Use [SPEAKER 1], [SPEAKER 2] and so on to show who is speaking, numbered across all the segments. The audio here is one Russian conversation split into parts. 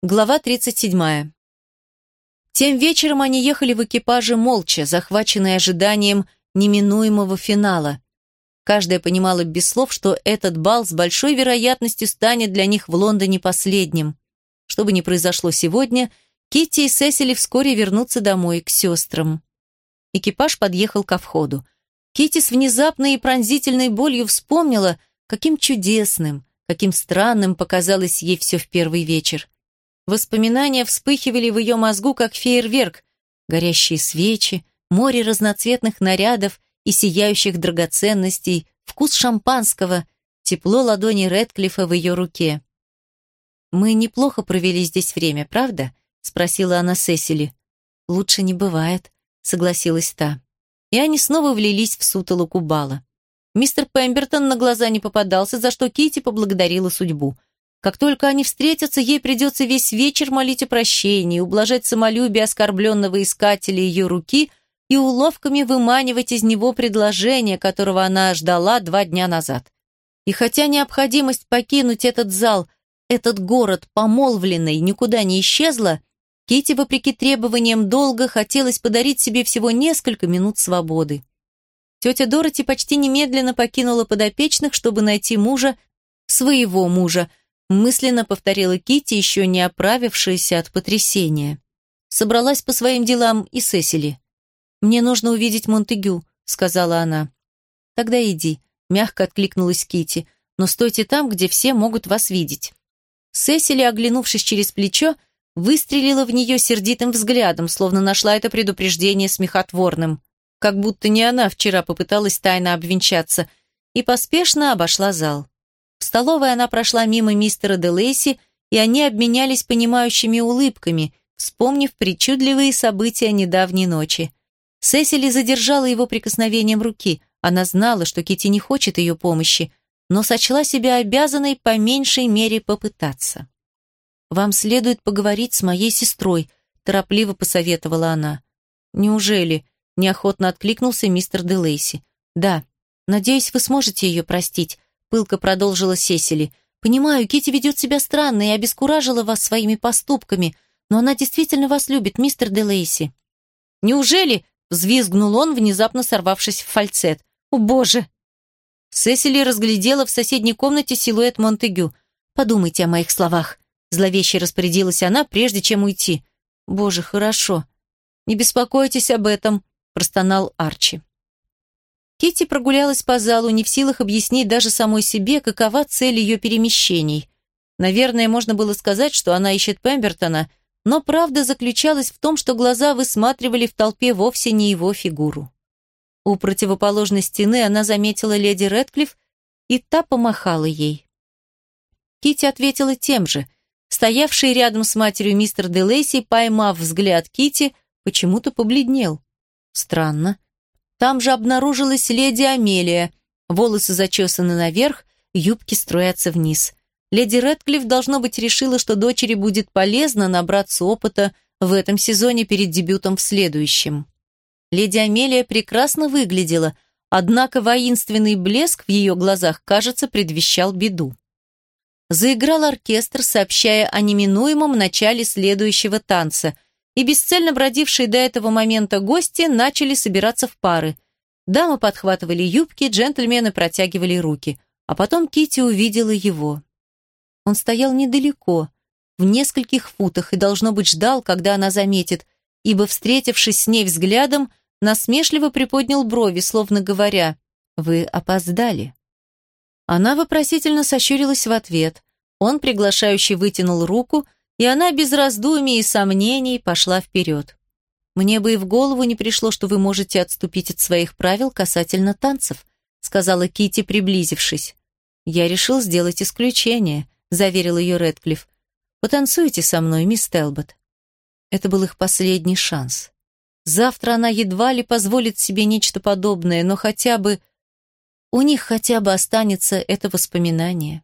[SPEAKER 1] Глава 37. Тем вечером они ехали в экипаже молча, захваченные ожиданием неминуемого финала. Каждая понимала без слов, что этот бал с большой вероятностью станет для них в Лондоне последним. Что бы ни произошло сегодня, Китти и Сесили вскоре вернутся домой к сестрам. Экипаж подъехал ко входу. Китти с внезапной и пронзительной болью вспомнила, каким чудесным, каким странным показалось ей все в первый вечер. Воспоминания вспыхивали в ее мозгу, как фейерверк. Горящие свечи, море разноцветных нарядов и сияющих драгоценностей, вкус шампанского, тепло ладони Рэдклиффа в ее руке. «Мы неплохо провели здесь время, правда?» — спросила она Сесили. «Лучше не бывает», — согласилась та. И они снова влились в сутолоку бала. Мистер Пембертон на глаза не попадался, за что Кити поблагодарила судьбу — как только они встретятся, ей придется весь вечер молить о прощении, ублажать самолюбие оскорбленного искателя ее руки и уловками выманивать из него предложение, которого она ждала два дня назад. И хотя необходимость покинуть этот зал, этот город помолвленный, никуда не исчезла, Кити, вопреки требованиям долга, хотелось подарить себе всего несколько минут свободы. Тетя Дороти почти немедленно покинула подопечных, чтобы найти мужа, своего мужа, мысленно повторила Кити, еще не оправившаяся от потрясения. Собралась по своим делам и Сесили. «Мне нужно увидеть Монтегю», — сказала она. «Тогда иди», — мягко откликнулась Кити, «но стойте там, где все могут вас видеть». Сесили, оглянувшись через плечо, выстрелила в нее сердитым взглядом, словно нашла это предупреждение смехотворным, как будто не она вчера попыталась тайно обвенчаться, и поспешно обошла зал. В столовой она прошла мимо мистера де Лейси, и они обменялись понимающими улыбками, вспомнив причудливые события недавней ночи. Сесили задержала его прикосновением руки. Она знала, что Кити не хочет ее помощи, но сочла себя обязанной по меньшей мере попытаться. «Вам следует поговорить с моей сестрой», – торопливо посоветовала она. «Неужели?» – неохотно откликнулся мистер де Лейси. «Да. Надеюсь, вы сможете ее простить пылко продолжила Сесили. «Понимаю, Кити ведет себя странно и обескуражила вас своими поступками, но она действительно вас любит, мистер Делейси». «Неужели?» — взвизгнул он, внезапно сорвавшись в фальцет. «О, боже!» Сесили разглядела в соседней комнате силуэт Монтегю. «Подумайте о моих словах», — зловеще распорядилась она, прежде чем уйти. «Боже, хорошо. Не беспокойтесь об этом», — простонал Арчи. Кити прогулялась по залу, не в силах объяснить даже самой себе, какова цель ее перемещений. Наверное, можно было сказать, что она ищет Пембертона, но правда заключалась в том, что глаза высматривали в толпе вовсе не его фигуру. У противоположной стены она заметила леди Рэдклифф, и та помахала ей. Кити ответила тем же. Стоявший рядом с матерью мистер Делейси, поймав взгляд Кити, почему-то побледнел. Странно. Там же обнаружилась леди Амелия. Волосы зачесаны наверх, юбки строятся вниз. Леди Рэдклифф, должно быть, решила, что дочери будет полезно набраться опыта в этом сезоне перед дебютом в следующем. Леди Амелия прекрасно выглядела, однако воинственный блеск в ее глазах, кажется, предвещал беду. Заиграл оркестр, сообщая о неминуемом начале следующего танца – и бесцельно бродившие до этого момента гости начали собираться в пары. Дамы подхватывали юбки, джентльмены протягивали руки. А потом Кити увидела его. Он стоял недалеко, в нескольких футах, и, должно быть, ждал, когда она заметит, ибо, встретившись с ней взглядом, насмешливо приподнял брови, словно говоря «Вы опоздали». Она вопросительно сощурилась в ответ. Он, приглашающий, вытянул руку – и она без раздумий и сомнений пошла вперед. «Мне бы и в голову не пришло, что вы можете отступить от своих правил касательно танцев», сказала Кити, приблизившись. «Я решил сделать исключение», заверил ее Рэдклифф. «Потанцуйте со мной, мисс Телбот». Это был их последний шанс. Завтра она едва ли позволит себе нечто подобное, но хотя бы... У них хотя бы останется это воспоминание.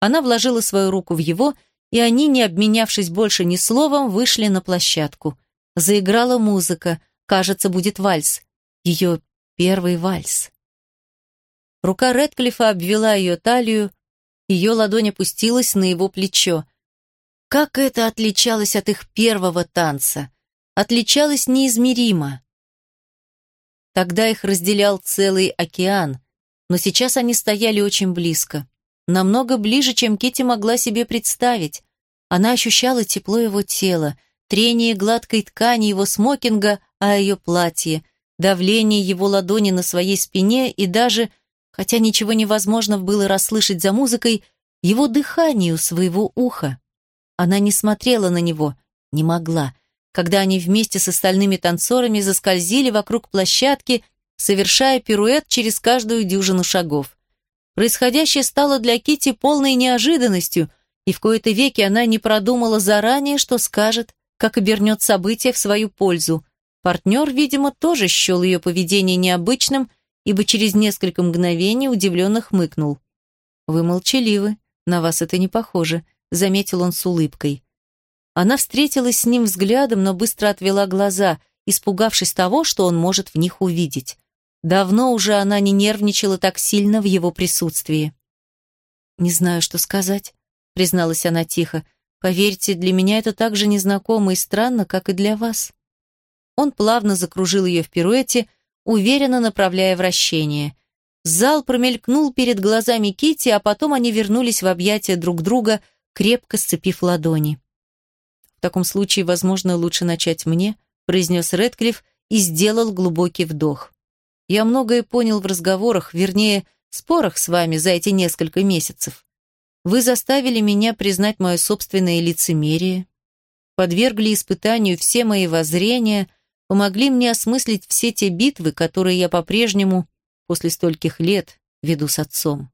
[SPEAKER 1] Она вложила свою руку в его и они, не обменявшись больше ни словом, вышли на площадку. Заиграла музыка, кажется, будет вальс. Ее первый вальс. Рука Рэдклиффа обвела ее талию, ее ладонь опустилась на его плечо. Как это отличалось от их первого танца? Отличалось неизмеримо. Тогда их разделял целый океан, но сейчас они стояли очень близко. Намного ближе, чем Кити могла себе представить. Она ощущала тепло его тела, трение гладкой ткани его смокинга, а ее платье, давление его ладони на своей спине и даже, хотя ничего невозможно было расслышать за музыкой, его дыхание у своего уха. Она не смотрела на него, не могла, когда они вместе с остальными танцорами заскользили вокруг площадки, совершая пируэт через каждую дюжину шагов. Происходящее стало для Кити полной неожиданностью, и в кои-то веки она не продумала заранее, что скажет, как обернет события в свою пользу. Партнер, видимо, тоже счел ее поведение необычным, ибо через несколько мгновений удивленно хмыкнул. «Вы молчаливы, на вас это не похоже», заметил он с улыбкой. Она встретилась с ним взглядом, но быстро отвела глаза, испугавшись того, что он может в них увидеть. Давно уже она не нервничала так сильно в его присутствии. «Не знаю, что сказать», — призналась она тихо. «Поверьте, для меня это так же незнакомо и странно, как и для вас». Он плавно закружил ее в пируэте, уверенно направляя вращение. Зал промелькнул перед глазами Кити, а потом они вернулись в объятия друг друга, крепко сцепив ладони. «В таком случае, возможно, лучше начать мне», произнес Редклифф и сделал глубокий вдох. «Я многое понял в разговорах, вернее, спорах с вами за эти несколько месяцев. Вы заставили меня признать мое собственное лицемерие, подвергли испытанию все мои воззрения, помогли мне осмыслить все те битвы, которые я по-прежнему, после стольких лет, веду с отцом.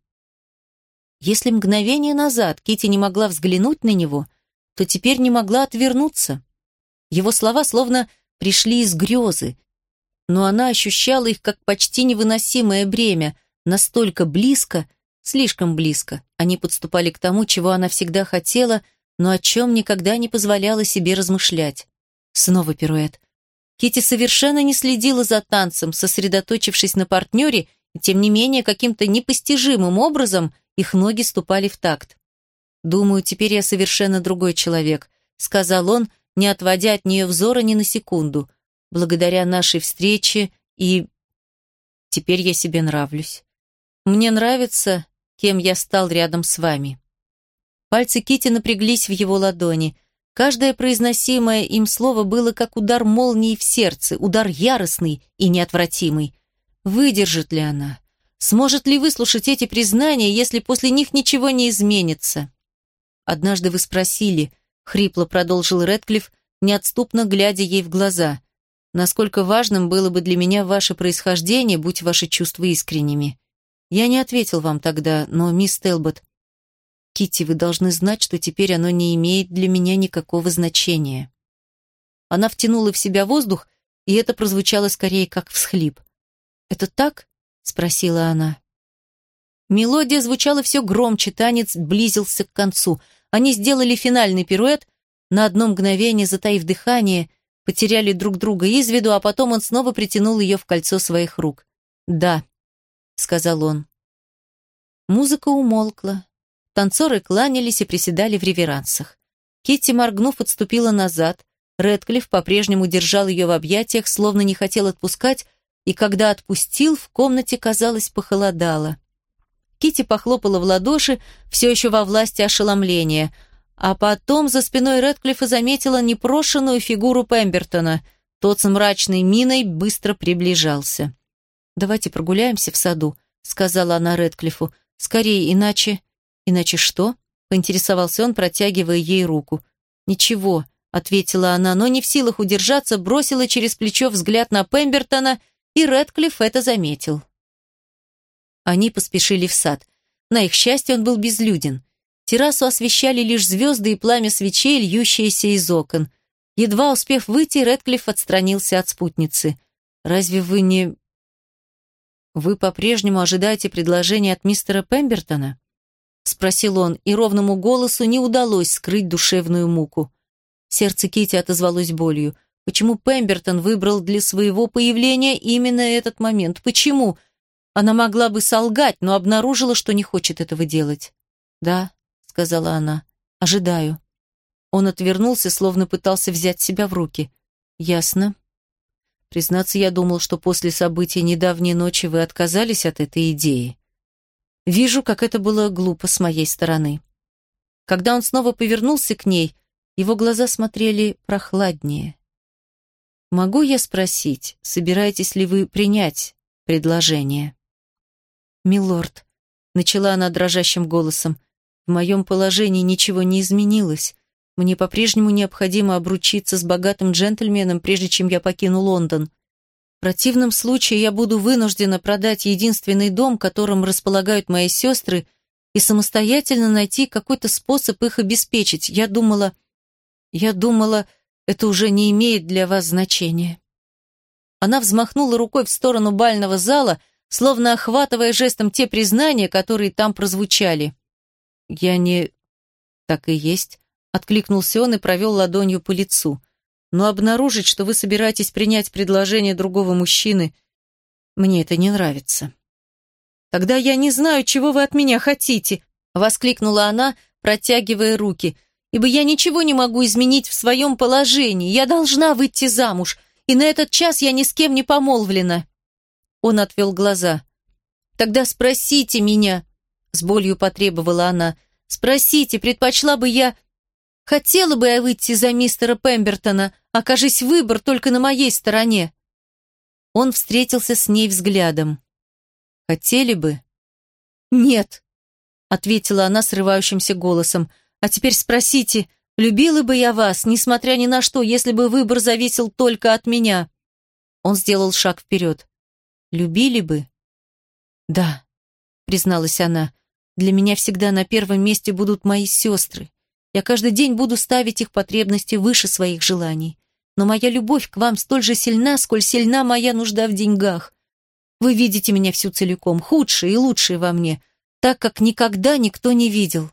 [SPEAKER 1] Если мгновение назад Кити не могла взглянуть на него, то теперь не могла отвернуться. Его слова словно пришли из грезы, но она ощущала их как почти невыносимое бремя, настолько близко, слишком близко. Они подступали к тому, чего она всегда хотела, но о чем никогда не позволяла себе размышлять. Снова пируэт. Кити совершенно не следила за танцем, сосредоточившись на партнере, и тем не менее каким-то непостижимым образом – их ноги ступали в такт. «Думаю, теперь я совершенно другой человек», — сказал он, не отводя от нее взора ни на секунду. «Благодаря нашей встрече и... Теперь я себе нравлюсь. Мне нравится, кем я стал рядом с вами». Пальцы Кити напряглись в его ладони. Каждое произносимое им слово было как удар молнии в сердце, удар яростный и неотвратимый. Выдержит ли она? Сможет ли выслушать эти признания, если после них ничего не изменится? Однажды вы спросили, хрипло продолжил Редклифф, неотступно глядя ей в глаза, насколько важным было бы для меня ваше происхождение, будь ваши чувства искренними. Я не ответил вам тогда, но, мисс Телбот, Китти, вы должны знать, что теперь оно не имеет для меня никакого значения. Она втянула в себя воздух, и это прозвучало скорее как всхлип. «Это так?» спросила она. Мелодия звучала все громче, танец близился к концу. Они сделали финальный пируэт, на одно мгновение затаив дыхание, потеряли друг друга из виду, а потом он снова притянул ее в кольцо своих рук. «Да», — сказал он. Музыка умолкла. Танцоры кланялись и приседали в реверансах. Китти, моргнув, отступила назад. Редклифф по-прежнему держал ее в объятиях, словно не хотел отпускать, и когда отпустил, в комнате, казалось, похолодало. Кити похлопала в ладоши, все еще во власти ошеломления, а потом за спиной Рэдклиффа заметила непрошенную фигуру Пембертона. Тот с мрачной миной быстро приближался. «Давайте прогуляемся в саду», — сказала она Рэдклиффу. «Скорее, иначе...» «Иначе что?» — поинтересовался он, протягивая ей руку. «Ничего», — ответила она, но не в силах удержаться, бросила через плечо взгляд на Пембертона — и Рэдклифф это заметил. Они поспешили в сад. На их счастье он был безлюден. Террасу освещали лишь звезды и пламя свечей, льющиеся из окон. Едва успев выйти, Рэдклифф отстранился от спутницы. «Разве вы не...» «Вы по-прежнему ожидаете предложения от мистера Пембертона?» Спросил он, и ровному голосу не удалось скрыть душевную муку. Сердце Кити отозвалось болью. Почему Пембертон выбрал для своего появления именно этот момент? Почему? Она могла бы солгать, но обнаружила, что не хочет этого делать. «Да», — сказала она, — «ожидаю». Он отвернулся, словно пытался взять себя в руки. «Ясно. Признаться, я думал, что после событий недавней ночи вы отказались от этой идеи. Вижу, как это было глупо с моей стороны». Когда он снова повернулся к ней, его глаза смотрели прохладнее. «Могу я спросить, собираетесь ли вы принять предложение?» «Милорд», — начала она дрожащим голосом, — «в моем положении ничего не изменилось. Мне по-прежнему необходимо обручиться с богатым джентльменом, прежде чем я покину Лондон. В противном случае я буду вынуждена продать единственный дом, которым располагают мои сестры, и самостоятельно найти какой-то способ их обеспечить. Я думала... Я думала, это уже не имеет для вас значения. Она взмахнула рукой в сторону бального зала, словно охватывая жестом те признания, которые там прозвучали. «Я не...» «Так и есть. Откликнулся он и провел ладонью по лицу. Но обнаружить, что вы собираетесь принять предложение другого мужчины, мне это не нравится. Тогда я не знаю, чего вы от меня хотите, воскликнула она, протягивая руки. Ибо я ничего не могу изменить в своем положении. Я должна выйти замуж, и на этот час я ни с кем не помолвлена. Он отвел глаза. Тогда спросите меня, с болью потребовала она. Спросите, предпочла бы я Хотела бы я выйти за мистера Пембертона, окажись выбор только на моей стороне. Он встретился с ней взглядом. Хотели бы? Нет, ответила она срывающимся голосом. А теперь спросите, любила бы я вас, несмотря ни на что, если бы выбор зависел только от меня? Он сделал шаг вперед. Любили бы? Да, призналась она. Для меня всегда на первом месте будут мои сестры. Я каждый день буду ставить их потребности выше своих желаний. Но моя любовь к вам столь же сильна, сколь сильна моя нужда в деньгах. Вы видите меня всю целиком, худшее и лучшее во мне, так как никогда никто не видел.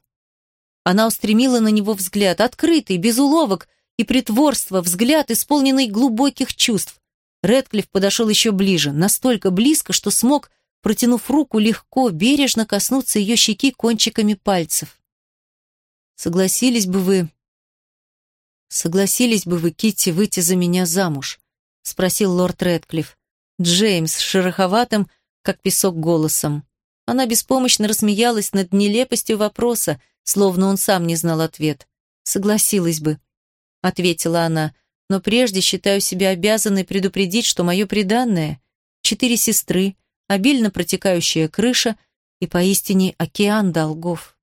[SPEAKER 1] Она устремила на него взгляд, открытый, без уловок и притворства, взгляд, исполненный глубоких чувств. Редклифф подошел еще ближе, настолько близко, что смог, протянув руку, легко, бережно коснуться ее щеки кончиками пальцев. Согласились бы вы... Согласились бы вы, Китти, выйти за меня замуж? Спросил лорд Рэдклифф. Джеймс, шероховатым, как песок, голосом. Она беспомощно рассмеялась над нелепостью вопроса, словно он сам не знал ответ. «Согласилась бы», — ответила она, «но прежде считаю себя обязанной предупредить, что мое преданное — четыре сестры, обильно протекающая крыша и поистине океан долгов».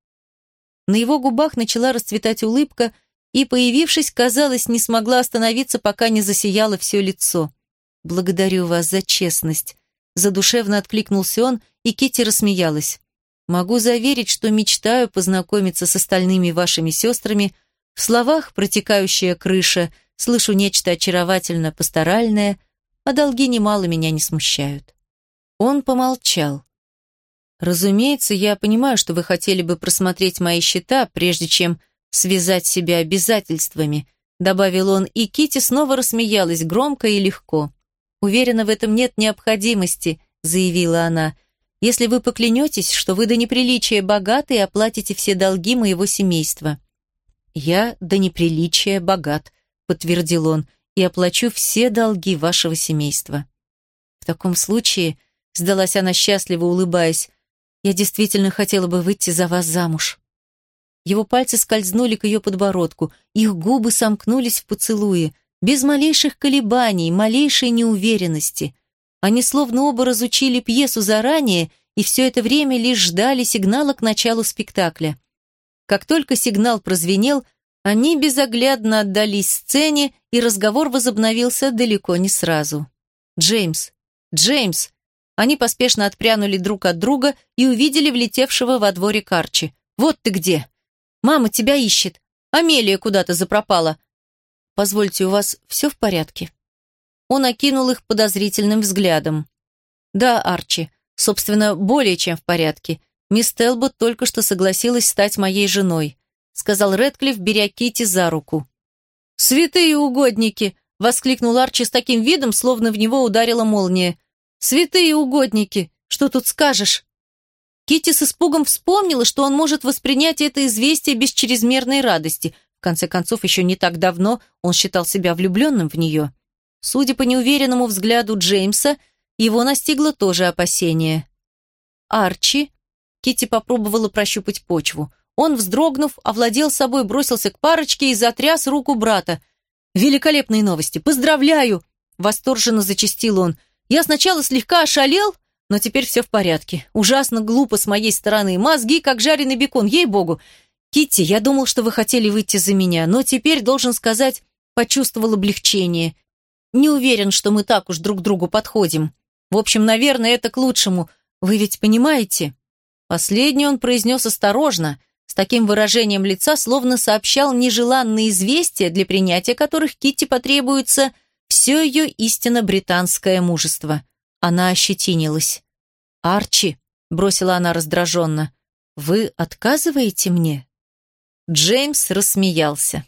[SPEAKER 1] На его губах начала расцветать улыбка, и, появившись, казалось, не смогла остановиться, пока не засияло все лицо. «Благодарю вас за честность», — задушевно откликнулся он, и Кити рассмеялась. «Могу заверить, что мечтаю познакомиться с остальными вашими сестрами. В словах протекающая крыша, слышу нечто очаровательно пасторальное, а долги немало меня не смущают». Он помолчал. Разумеется, я понимаю, что вы хотели бы просмотреть мои счета, прежде чем связать себя обязательствами, добавил он, и Кити снова рассмеялась громко и легко. Уверена, в этом нет необходимости, заявила она. Если вы поклянетесь, что вы до неприличия богаты и оплатите все долги моего семейства. Я до неприличия богат, подтвердил он, и оплачу все долги вашего семейства. В таком случае, сдалась она счастливо, улыбаясь, я действительно хотела бы выйти за вас замуж». Его пальцы скользнули к ее подбородку, их губы сомкнулись в поцелуе, без малейших колебаний, малейшей неуверенности. Они словно оба разучили пьесу заранее и все это время лишь ждали сигнала к началу спектакля. Как только сигнал прозвенел, они безоглядно отдались сцене, и разговор возобновился далеко не сразу. «Джеймс! Джеймс!» Они поспешно отпрянули друг от друга и увидели влетевшего во дворе Карчи. «Вот ты где! Мама тебя ищет! Амелия куда-то запропала! Позвольте, у вас все в порядке?» Он окинул их подозрительным взглядом. «Да, Арчи, собственно, более чем в порядке. Мисс Телбот только что согласилась стать моей женой», сказал Рэдклифф, беря Кити за руку. «Святые угодники!» — воскликнул Арчи с таким видом, словно в него ударила молния. Святые угодники, что тут скажешь? Кити с испугом вспомнила, что он может воспринять это известие без чрезмерной радости. В конце концов, еще не так давно он считал себя влюбленным в нее. Судя по неуверенному взгляду Джеймса, его настигло тоже опасение. «Арчи?» Китти попробовала прощупать почву. Он, вздрогнув, овладел собой, бросился к парочке и затряс руку брата. «Великолепные новости! Поздравляю!» Восторженно зачастил он. «Я сначала слегка ошалел, но теперь все в порядке. Ужасно глупо с моей стороны. Мозги, как жареный бекон, ей-богу. Китти, я думал, что вы хотели выйти за меня, но теперь, должен сказать, почувствовал облегчение. Не уверен, что мы так уж друг другу подходим. В общем, наверное, это к лучшему. Вы ведь понимаете?» Последний он произнес осторожно, с таким выражением лица, словно сообщал нежеланные известия, для принятия которых Китти потребуется все ее истинно британское мужество. Она ощетинилась. «Арчи», — бросила она раздраженно, — «вы отказываете мне?» Джеймс рассмеялся.